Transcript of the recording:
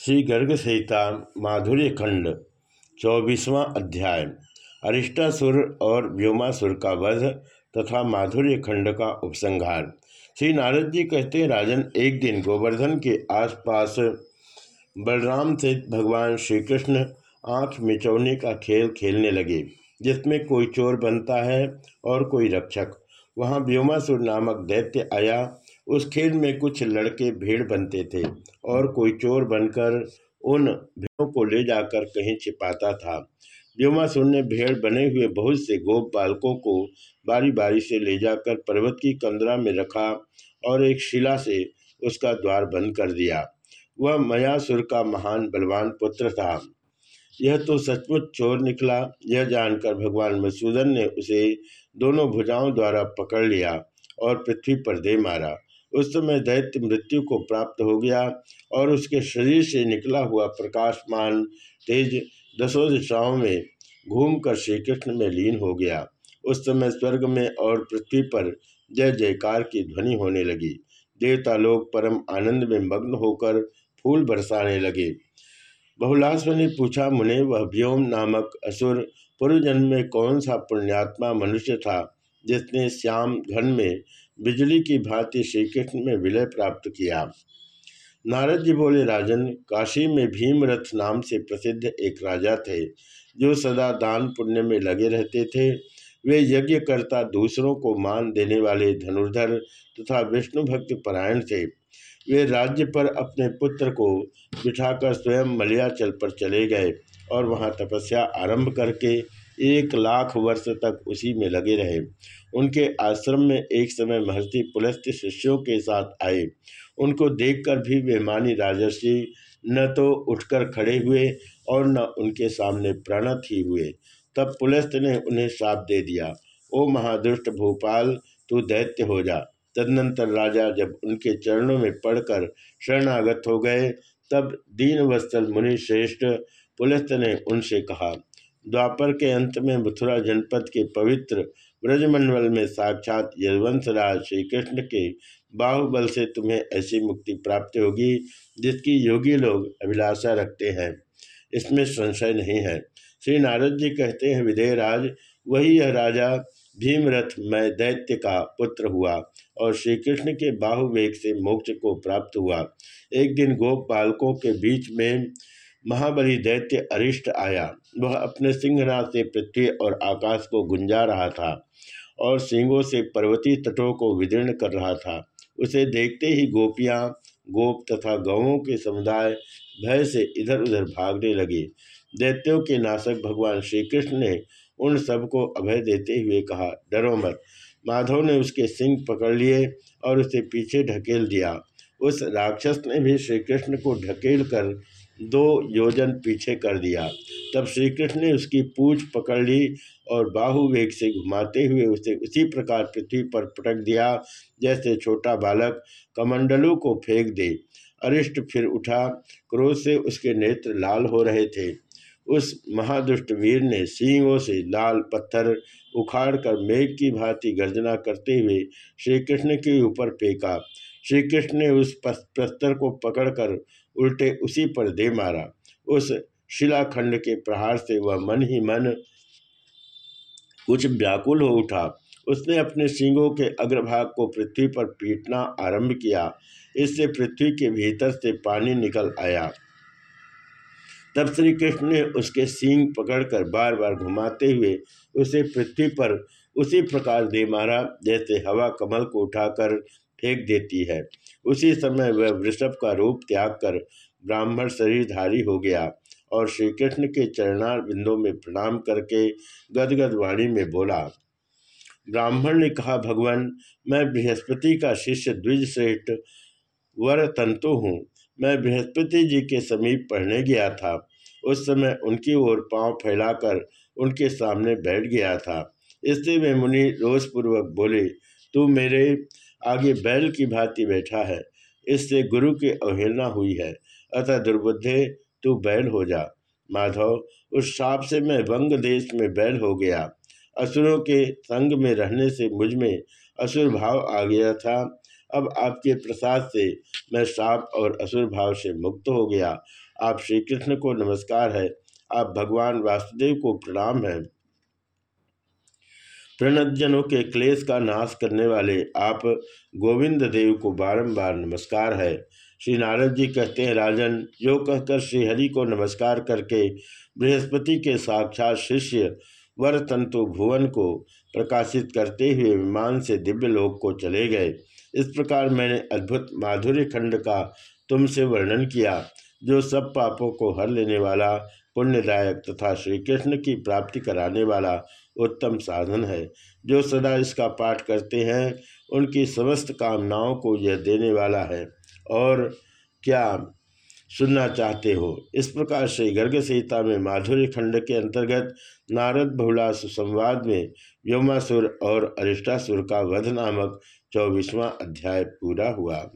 श्री गर्ग संहिता, माधुर्य खंड, चौबीसवां अध्याय। अरिष्टासुर और व्योमासुर का वध तथा माधुर्य खंड का उपसंहार। श्री नारद जी कहते हैं, राजन, एक दिन गोवर्धन के आसपास बलराम से भगवान श्री कृष्ण आँख मिचौने का खेल खेलने लगे, जिसमें कोई चोर बनता है और कोई रक्षक। वहाँ व्योमासुर नामक दैत्य आया उस खेल में कुछ लड़के भेड़ बनते थे और कोई चोर बनकर उन भेड़ों को ले जाकर कहीं छिपाता था। व्योमासुर ने भेड़ बने हुए बहुत से गोप बालकों को बारी बारी से ले जाकर पर्वत की कंदरा में रखा और एक शिला से उसका द्वार बंद कर दिया। वह मयासुर का महान बलवान पुत्र था। यह तो सचमुच चोर निकला। यह जानकर भगवान मसूदन ने उसे दोनों भुजाओं द्वारा पकड़ लिया और पृथ्वी पर दे मारा। उस समय दैत्य मृत्यु को प्राप्त हो गया और उसके शरीर से निकला हुआ प्रकाशमान तेज दसों दिशाओं में घूमकर श्री कृष्ण में लीन हो गया। उस समय स्वर्ग में और पृथ्वी पर जय जयकार की ध्वनि होने लगी। देवता लोग परम आनंद में मग्न होकर फूल बरसाने लगे। बहुलाश्व ने पूछा, मुने, वह व्योम नामक असुर पूर्वजन्म में कौन सा पुण्यात्मा मनुष्य था जिसने श्याम घन में बिजली की भांति श्री कृष्ण में विलय प्राप्त किया। नारद जी बोले, राजन, काशी में भीमरथ नाम से प्रसिद्ध एक राजा थे, जो सदा दान पुण्य में लगे रहते थे। वे यज्ञ करता दूसरों को मान देने वाले धनुर्धर तथा विष्णु भक्त परायण थे। वे राज्य पर अपने पुत्र को बिठाकर स्वयं मलयाचल पर चले गए और वहाँ तपस्या आरंभ करके एक लाख वर्ष तक उसी में लगे रहे। उनके आश्रम में एक समय महर्षि पुलस्त्य शिष्यों के साथ आए। उनको देखकर भी वे मानी, राजर्षि, न तो उठकर खड़े हुए और न उनके सामने प्रणत ही हुए। तब पुलस्त ने उन्हें श्राप दे दिया। ओ महादुष्ट भोपाल, तू दैत्य हो जा। तदनंतर राजा जब उनके चरणों में पड़कर शरणागत हो गए, तब दीन वत्सल मुनि श्रेष्ठ पुलस्त ने उनसे कहा द्वापर के अंत में मथुरा जनपद के पवित्र ब्रजमंडल में साक्षात यशवंशराज श्री कृष्ण के बाहुबल से तुम्हें ऐसी मुक्ति प्राप्त होगी, जिसकी योगी लोग अभिलाषा रखते हैं। इसमें संशय नहीं है। श्री नारद जी कहते हैं विदेहराज वही यह राजा भीमरथ मैं दैत्य का पुत्र हुआ और श्री कृष्ण के बाहुवेग से मोक्ष को प्राप्त हुआ। एक दिन गोप बालकों के बीच में महाबली दैत्य अरिष्ट आया। वह अपने सिंहनाथ से पृथ्वी और आकाश को गुंजा रहा था और सिंहों से पर्वतीय तटों को विदीर्ण कर रहा था। उसे देखते ही गोपियाँ, गोप तथा गौों के समुदाय भय से इधर उधर भागने लगे। दैत्यों के नाशक भगवान श्री कृष्ण ने उन सबको अभय देते हुए कहा, डरो मत। माधव ने उसके सिंह पकड़ लिए और उसे पीछे ढकेल दिया। उस राक्षस ने भी श्री कृष्ण को ढकेल कर दो योजन पीछे कर दिया। तब श्री कृष्ण ने उसकी पूछ पकड़ ली और बाहु वेग से घुमाते हुए उसे उसी प्रकार पृथ्वी पर पटक दिया, जैसे छोटा बालक कमंडलों को फेंक दे। अरिष्ट फिर उठा, क्रोध से उसके नेत्र लाल हो रहे थे। उस महादुष्ट वीर ने सींगों से लाल पत्थर उखाड़कर मेघ की भांति गर्जना करते हुए श्री कृष्ण के ऊपर फेंका। श्री कृष्ण ने उस प्रस्तर को पकड़कर उल्टे उसी पर दे मारा। उस शिलाखंड के प्रहार से वह मन ही मन कुछ व्याकुल हो उठा। उसने अपने सिंगों के अग्रभाग को पृथ्वी पर पीटना आरंभ किया। इससे पृथ्वी के भीतर से पानी निकल आया। तब श्री कृष्ण ने उसके सींग पकड़कर बार बार घुमाते हुए उसे पृथ्वी पर उसी प्रकार दे मारा, जैसे हवा कमल को उठाकर फेंक देती है। उसी समय वह वृषभ का रूप त्याग कर ब्राह्मण शरीरधारी हो गया और श्री कृष्ण के चरणार बिंदों में प्रणाम करके गदगद वाणी में बोला, ब्राह्मण ने कहा, भगवान, मैं बृहस्पति का शिष्य द्विज श्रेष्ठ वर तंतु हूँ। मैं बृहस्पति जी के समीप पढ़ने गया था। उस समय उनकी ओर पाँव फैलाकर उनके सामने बैठ गया था। इससे वे मुनि रोषपूर्वक बोले, तू मेरे आगे बैल की भांति बैठा है। इससे गुरु की अवहेलना हुई है। अतः दुर्बुद्धे, तू बैल हो जा। माधव, उस साप से मैं वंग देश में बैल हो गया। असुरों के संग में रहने से मुझमें असुर भाव आ गया था। अब आपके प्रसाद से मैं साप और असुर भाव से मुक्त हो गया। आप श्री कृष्ण को नमस्कार है। आप भगवान वासुदेव को प्रणाम है। प्रणजनों के क्लेश का नाश करने वाले आप गोविंद देव को बारंबार नमस्कार है। श्री नारद जी कहते हैं, राजन जो कहकर श्रीहरि को नमस्कार करके बृहस्पति के साक्षात शिष्य वर तंतु भुवन को प्रकाशित करते हुए विमान से दिव्य लोक को चले गए। इस प्रकार मैंने अद्भुत माधुर्य खंड का तुमसे वर्णन किया, जो सब पापों को हर लेने वाला पुण्यदायक तथा श्री कृष्ण की प्राप्ति कराने वाला उत्तम साधन है। जो सदा इसका पाठ करते हैं, उनकी समस्त कामनाओं को यह देने वाला है। और क्या सुनना चाहते हो? इस प्रकार से गर्ग सीता में माधुर्य खंड के अंतर्गत नारद बहुलास संवाद में व्योमासुर और अरिष्टासुर का वध नामक चौबीसवां अध्याय पूरा हुआ।